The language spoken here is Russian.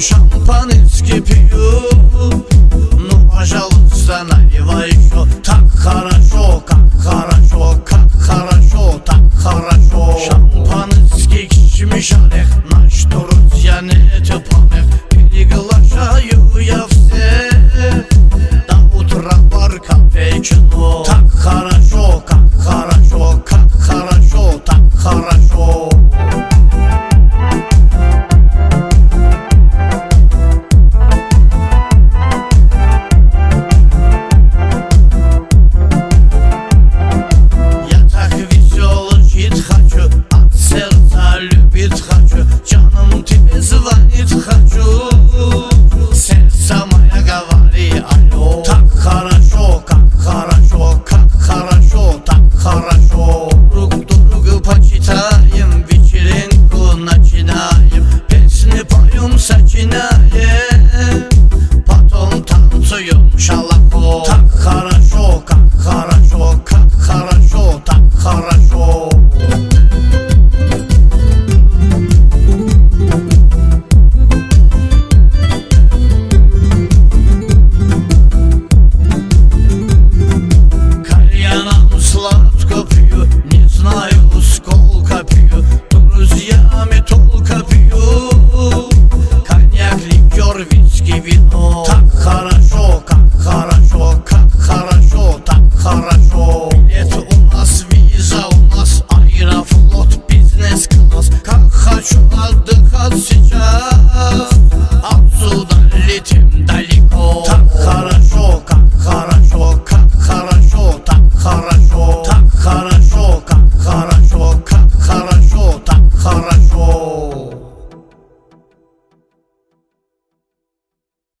шампанский пью Ну, пожалуйста, наливай Bugün o tak